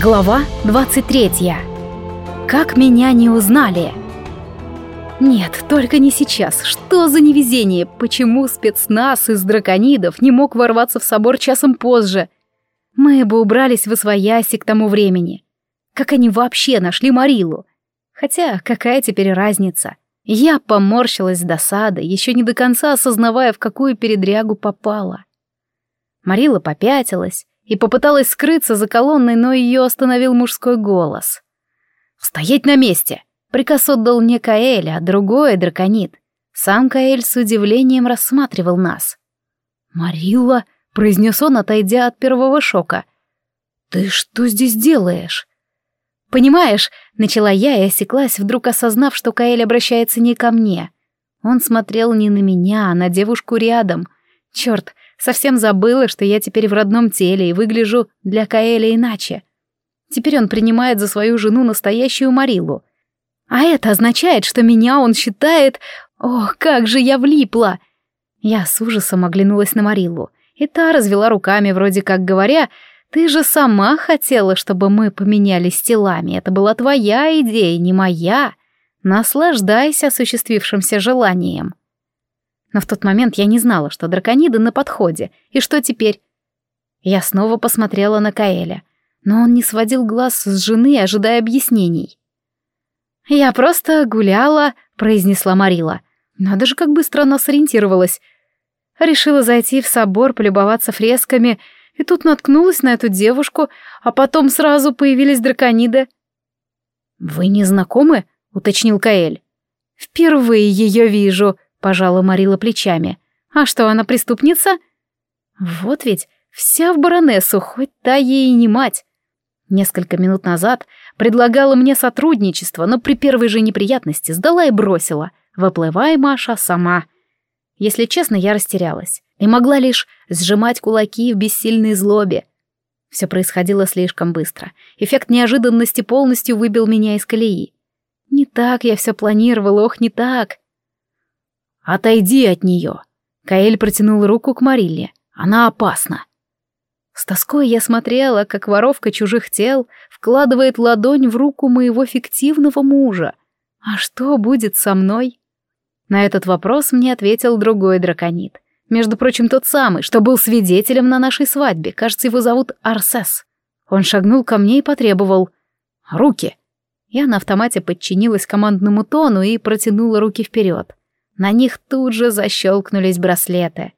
Глава 23. Как меня не узнали? Нет, только не сейчас. Что за невезение? Почему спецназ из драконидов не мог ворваться в собор часом позже? Мы бы убрались в освояси к тому времени. Как они вообще нашли Марилу? Хотя, какая теперь разница? Я поморщилась с досады, еще не до конца осознавая, в какую передрягу попала. Марила попятилась, и попыталась скрыться за колонной, но ее остановил мужской голос. «Стоять на месте!» Приказ отдал не Каэль, а другой драконит. Сам Каэль с удивлением рассматривал нас. «Марилла!» — произнес он, отойдя от первого шока. «Ты что здесь делаешь?» «Понимаешь», — начала я и осеклась, вдруг осознав, что Каэль обращается не ко мне. Он смотрел не на меня, а на девушку рядом. Черт, Совсем забыла, что я теперь в родном теле и выгляжу для Каэля иначе. Теперь он принимает за свою жену настоящую Марилу. А это означает, что меня он считает... Ох, как же я влипла! Я с ужасом оглянулась на Марилу, и та развела руками, вроде как говоря, «Ты же сама хотела, чтобы мы поменялись телами. Это была твоя идея, не моя. Наслаждайся осуществившимся желанием». Но в тот момент я не знала, что дракониды на подходе. И что теперь? Я снова посмотрела на Каэля, но он не сводил глаз с жены, ожидая объяснений. «Я просто гуляла», — произнесла Марила. «Надо же, как быстро она сориентировалась. Решила зайти в собор, полюбоваться фресками, и тут наткнулась на эту девушку, а потом сразу появились дракониды». «Вы не знакомы?» — уточнил Каэль. «Впервые ее вижу», Пожала Марила плечами. А что, она преступница? Вот ведь, вся в баронессу, хоть та ей и не мать. Несколько минут назад предлагала мне сотрудничество, но при первой же неприятности сдала и бросила. Выплывай, Маша, сама. Если честно, я растерялась и могла лишь сжимать кулаки в бессильной злобе. Все происходило слишком быстро. Эффект неожиданности полностью выбил меня из колеи. Не так я все планировала, ох, не так. «Отойди от нее!» Каэль протянул руку к Марилле. «Она опасна!» С тоской я смотрела, как воровка чужих тел вкладывает ладонь в руку моего фиктивного мужа. А что будет со мной? На этот вопрос мне ответил другой драконит. Между прочим, тот самый, что был свидетелем на нашей свадьбе. Кажется, его зовут Арсес. Он шагнул ко мне и потребовал «Руки!». Я на автомате подчинилась командному тону и протянула руки вперед. На них тут же защелкнулись браслеты.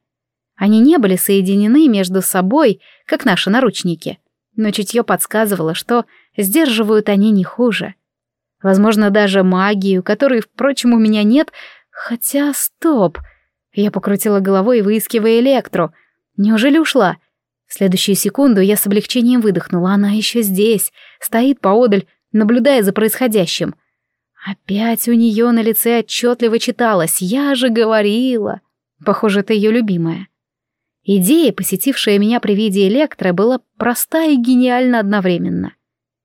Они не были соединены между собой, как наши наручники, но чутье подсказывало, что сдерживают они не хуже. Возможно, даже магию, которой, впрочем, у меня нет, хотя стоп. Я покрутила головой, выискивая электру. Неужели ушла? В следующую секунду я с облегчением выдохнула. Она еще здесь, стоит поодаль, наблюдая за происходящим. Опять у нее на лице отчетливо читалось «Я же говорила». Похоже, это ее любимая. Идея, посетившая меня при виде электро, была проста и гениальна одновременно.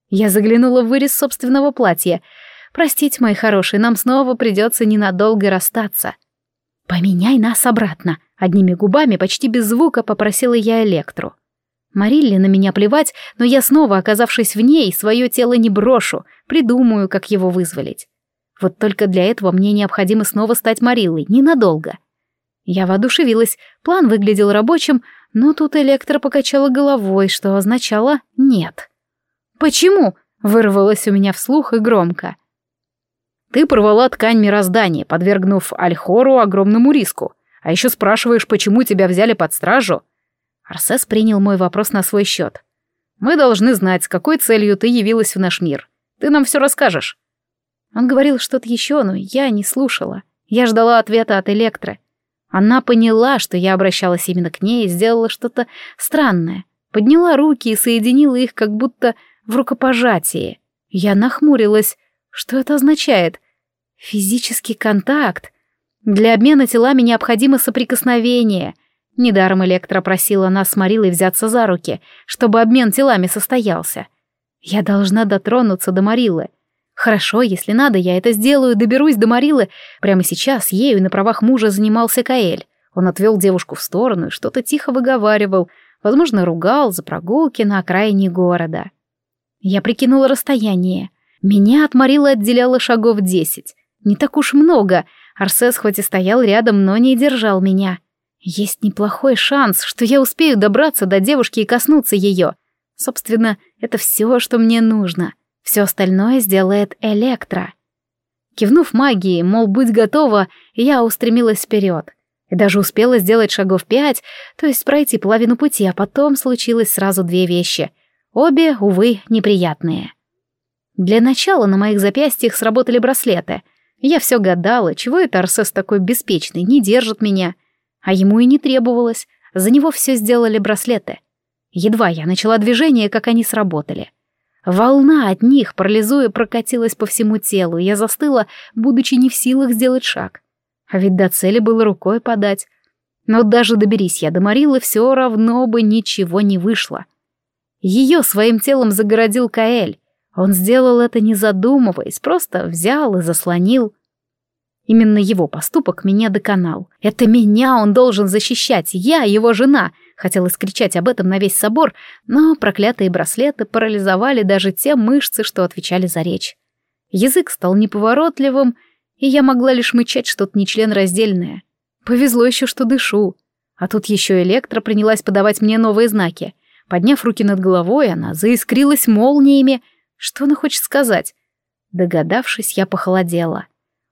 Я заглянула в вырез собственного платья. «Простите, мои хорошие, нам снова придется ненадолго расстаться». «Поменяй нас обратно», — одними губами, почти без звука, попросила я электру. Марилле на меня плевать, но я снова, оказавшись в ней, свое тело не брошу, придумаю, как его вызволить. Вот только для этого мне необходимо снова стать Мариллой, ненадолго. Я воодушевилась, план выглядел рабочим, но тут Электро покачала головой, что означало «нет». «Почему?» — вырвалось у меня вслух и громко. «Ты порвала ткань мироздания, подвергнув Альхору огромному риску, а еще спрашиваешь, почему тебя взяли под стражу?» Арсес принял мой вопрос на свой счет. «Мы должны знать, с какой целью ты явилась в наш мир. Ты нам все расскажешь». Он говорил что-то еще, но я не слушала. Я ждала ответа от Электры. Она поняла, что я обращалась именно к ней и сделала что-то странное. Подняла руки и соединила их как будто в рукопожатии. Я нахмурилась. Что это означает? Физический контакт. Для обмена телами необходимо соприкосновение — Недаром Электра просила нас с Марилой взяться за руки, чтобы обмен телами состоялся. Я должна дотронуться до Марилы. Хорошо, если надо, я это сделаю, доберусь до Марилы. Прямо сейчас ею на правах мужа занимался Каэль. Он отвел девушку в сторону и что-то тихо выговаривал, возможно, ругал за прогулки на окраине города. Я прикинула расстояние. Меня от Марилы отделяло шагов десять. Не так уж много. Арсес хоть и стоял рядом, но не держал меня. Есть неплохой шанс, что я успею добраться до девушки и коснуться ее. Собственно, это все, что мне нужно. Все остальное сделает Электро. Кивнув магии, мол, быть готова, я устремилась вперед. И даже успела сделать шагов пять, то есть пройти половину пути, а потом случилось сразу две вещи. Обе, увы, неприятные. Для начала на моих запястьях сработали браслеты. Я все гадала, чего это Арсес такой беспечный, не держит меня. А ему и не требовалось, за него все сделали браслеты. Едва я начала движение, как они сработали. Волна от них, парализуя, прокатилась по всему телу, и я застыла, будучи не в силах сделать шаг. А ведь до цели было рукой подать. Но даже доберись я до Марилы, все равно бы ничего не вышло. Ее своим телом загородил Каэль. Он сделал это не задумываясь, просто взял и заслонил. Именно его поступок меня доконал. Это меня он должен защищать, я его жена. Хотелось кричать об этом на весь собор, но проклятые браслеты парализовали даже те мышцы, что отвечали за речь. Язык стал неповоротливым, и я могла лишь мычать что-то нечленораздельное. Повезло еще, что дышу. А тут еще Электра принялась подавать мне новые знаки. Подняв руки над головой, она заискрилась молниями. Что она хочет сказать? Догадавшись, я похолодела.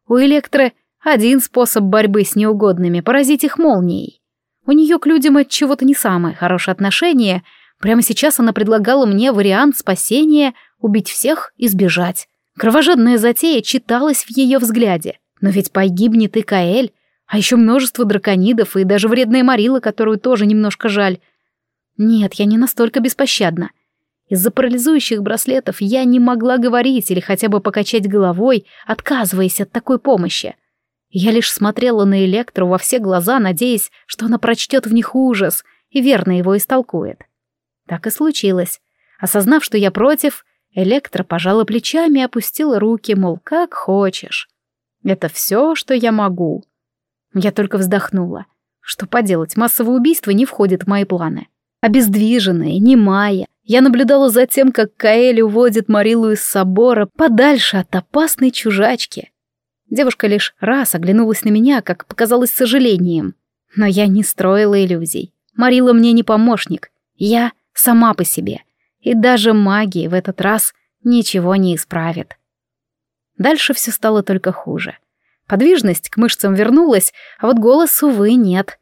У Электры один способ борьбы с неугодными — поразить их молнией. У нее к людям от чего-то не самое хорошее отношение. Прямо сейчас она предлагала мне вариант спасения — убить всех и сбежать. Кровожадная затея читалась в ее взгляде. Но ведь погибнет и Каэль, а еще множество драконидов и даже вредная Марила, которую тоже немножко жаль. Нет, я не настолько беспощадна. Из-за парализующих браслетов я не могла говорить или хотя бы покачать головой, отказываясь от такой помощи. Я лишь смотрела на Электру во все глаза, надеясь, что она прочтет в них ужас и верно его истолкует. Так и случилось. Осознав, что я против, Электра пожала плечами и опустила руки, мол, как хочешь. Это все, что я могу. Я только вздохнула. Что поделать, массовое убийство не входит в мои планы. Обездвиженная, немая, я наблюдала за тем, как Каэль уводит Марилу из собора подальше от опасной чужачки. Девушка лишь раз оглянулась на меня, как показалось с сожалением. Но я не строила иллюзий. Марила мне не помощник. Я сама по себе — и даже магии в этот раз ничего не исправит. Дальше все стало только хуже. Подвижность к мышцам вернулась, а вот голос, увы, нет.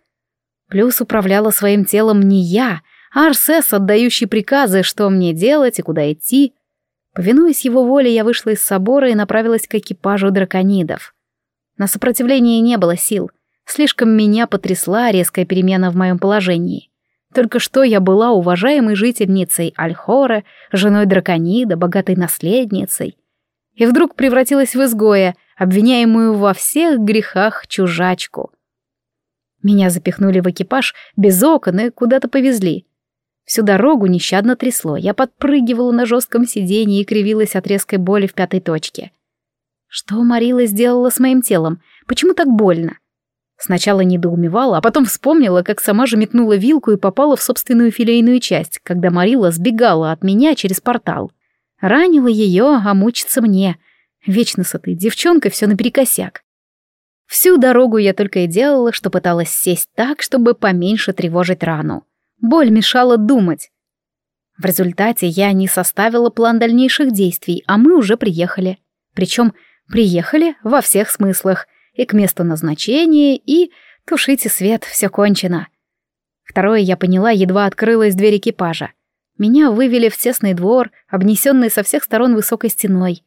Плюс управляла своим телом не я, а Арсес, отдающий приказы, что мне делать и куда идти. Повинуясь его воле, я вышла из собора и направилась к экипажу драконидов. На сопротивление не было сил. Слишком меня потрясла резкая перемена в моем положении. Только что я была уважаемой жительницей Альхоры, женой драконида, богатой наследницей. И вдруг превратилась в изгоя, обвиняемую во всех грехах чужачку. Меня запихнули в экипаж без окон и куда-то повезли. Всю дорогу нещадно трясло, я подпрыгивала на жестком сиденье и кривилась от резкой боли в пятой точке. Что Марила сделала с моим телом? Почему так больно? Сначала недоумевала, а потом вспомнила, как сама же метнула вилку и попала в собственную филейную часть, когда Марила сбегала от меня через портал. Ранила ее, а мучится мне. Вечно с этой девчонкой все наперекосяк. Всю дорогу я только и делала, что пыталась сесть так, чтобы поменьше тревожить рану. Боль мешала думать. В результате я не составила план дальнейших действий, а мы уже приехали. Причем приехали во всех смыслах — и к месту назначения, и тушите свет, все кончено. Второе я поняла, едва открылась дверь экипажа. Меня вывели в тесный двор, обнесенный со всех сторон высокой стеной.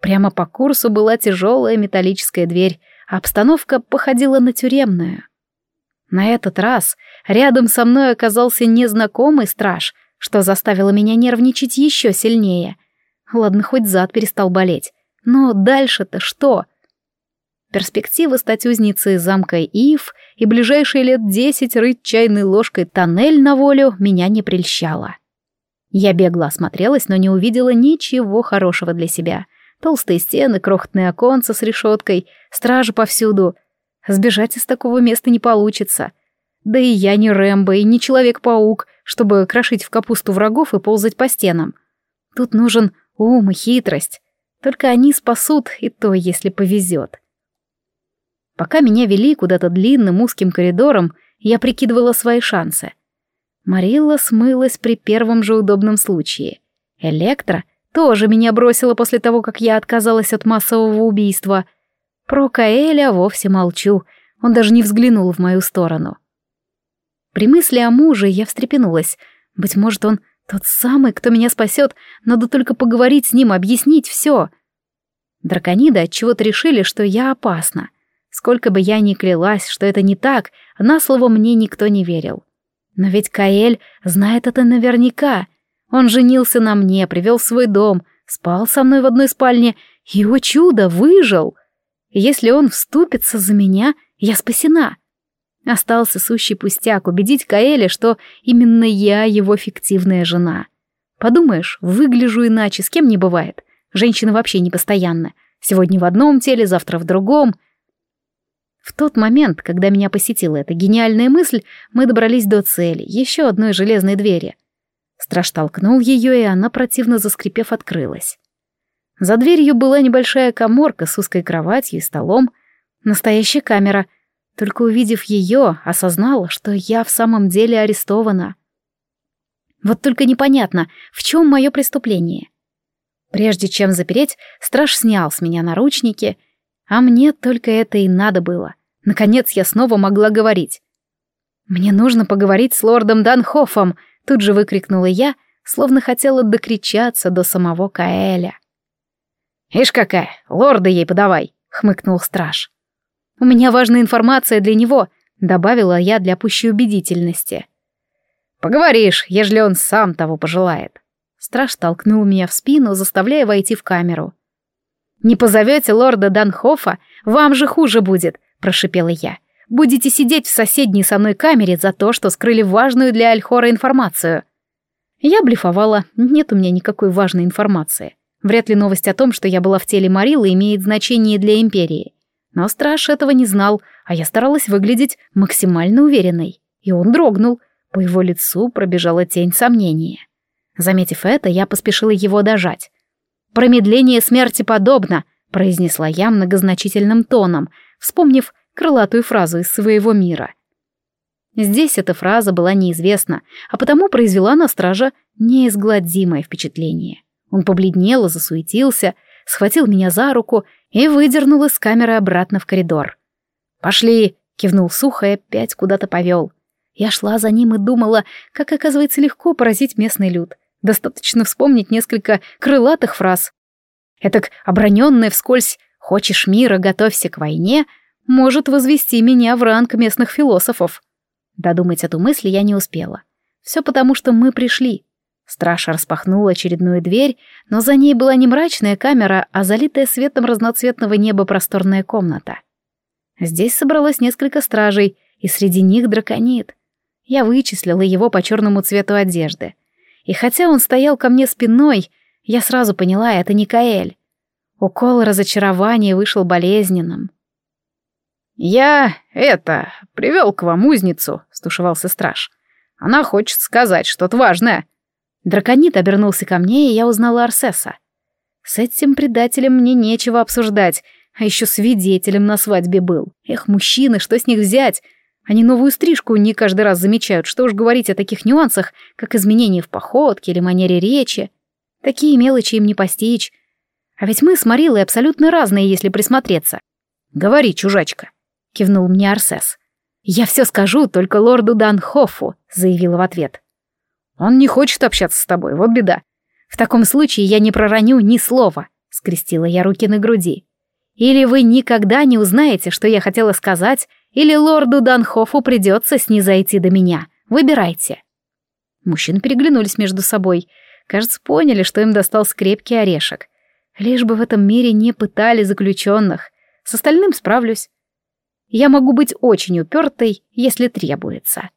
Прямо по курсу была тяжелая металлическая дверь, а обстановка походила на тюремную. На этот раз рядом со мной оказался незнакомый страж, что заставило меня нервничать еще сильнее. Ладно, хоть зад перестал болеть. Но дальше-то что? — Перспектива стать узницей замка Ив и ближайшие лет десять рыть чайной ложкой тоннель на волю меня не прельщала. Я бегло осмотрелась, но не увидела ничего хорошего для себя. Толстые стены, крохотные оконца с решеткой, стражи повсюду. Сбежать из такого места не получится. Да и я не Рэмбо и не Человек-паук, чтобы крошить в капусту врагов и ползать по стенам. Тут нужен ум и хитрость. Только они спасут, и то, если повезет. Пока меня вели куда-то длинным узким коридором, я прикидывала свои шансы. Марилла смылась при первом же удобном случае. Электро тоже меня бросила после того, как я отказалась от массового убийства. Про Каэля вовсе молчу, он даже не взглянул в мою сторону. При мысли о муже я встрепенулась. Быть может, он тот самый, кто меня спасет, надо только поговорить с ним, объяснить все. Дракониды отчего-то решили, что я опасна. Сколько бы я ни клялась, что это не так, на слово мне никто не верил. Но ведь Каэль знает это наверняка. Он женился на мне, привел в свой дом, спал со мной в одной спальне и, о чудо, выжил. Если он вступится за меня, я спасена. Остался сущий пустяк убедить Каэля, что именно я его фиктивная жена. Подумаешь, выгляжу иначе, с кем не бывает. Женщина вообще не постоянна. Сегодня в одном теле, завтра в другом — в тот момент, когда меня посетила эта гениальная мысль, мы добрались до цели, еще одной железной двери. Страж толкнул ее, и она, противно заскрипев, открылась. За дверью была небольшая коморка с узкой кроватью и столом. Настоящая камера. Только увидев ее, осознала, что я в самом деле арестована. Вот только непонятно, в чем мое преступление. Прежде чем запереть, страж снял с меня наручники, а мне только это и надо было. Наконец я снова могла говорить. «Мне нужно поговорить с лордом Данхофом», — тут же выкрикнула я, словно хотела докричаться до самого Каэля. «Ишь какая, лорда ей подавай», — хмыкнул страж. «У меня важная информация для него», — добавила я для пущей убедительности. «Поговоришь, ежели он сам того пожелает». Страж толкнул меня в спину, заставляя войти в камеру. «Не позовете лорда Данхофа, вам же хуже будет», — прошипела я. «Будете сидеть в соседней со мной камере за то, что скрыли важную для Альхора информацию». Я блефовала, нет у меня никакой важной информации. Вряд ли новость о том, что я была в теле Марилы, имеет значение для Империи. Но страж этого не знал, а я старалась выглядеть максимально уверенной. И он дрогнул, по его лицу пробежала тень сомнения. Заметив это, я поспешила его дожать. «Промедление смерти подобно», — произнесла я многозначительным тоном, вспомнив крылатую фразу из своего мира. Здесь эта фраза была неизвестна, а потому произвела на стража неизгладимое впечатление. Он побледнел и засуетился, схватил меня за руку и выдернул из камеры обратно в коридор. «Пошли!» — кивнул сухо и опять куда-то повел. Я шла за ним и думала, как оказывается легко поразить местный люд. Достаточно вспомнить несколько крылатых фраз. Этак оброненная вскользь «Хочешь мира, готовься к войне» может возвести меня в ранг местных философов. Додумать эту мысль я не успела. Все потому, что мы пришли. Страж распахнул очередную дверь, но за ней была не мрачная камера, а залитая светом разноцветного неба просторная комната. Здесь собралось несколько стражей, и среди них драконит. Я вычислила его по черному цвету одежды. И хотя он стоял ко мне спиной, я сразу поняла, это не Каэль. Укол разочарования вышел болезненным. «Я, это, привел к вам узницу», — стушевался страж. «Она хочет сказать что-то важное». Драконит обернулся ко мне, и я узнала Арсеса. С этим предателем мне нечего обсуждать, а еще свидетелем на свадьбе был. Эх, мужчины, что с них взять? Они новую стрижку не каждый раз замечают, что уж говорить о таких нюансах, как изменения в походке или манере речи. Такие мелочи им не постичь, а ведь мы с Марилой абсолютно разные, если присмотреться. Говори, чужачка, кивнул мне Арсес. Я все скажу только лорду Данхофу, заявила в ответ. Он не хочет общаться с тобой, вот беда. В таком случае я не пророню ни слова, скрестила я руки на груди. Или вы никогда не узнаете, что я хотела сказать, или лорду Данхофу придется снизойти до меня. Выбирайте. Мужчины переглянулись между собой. Кажется, поняли, что им достался крепкий орешек. Лишь бы в этом мире не пытали заключенных. С остальным справлюсь. Я могу быть очень упертой, если требуется.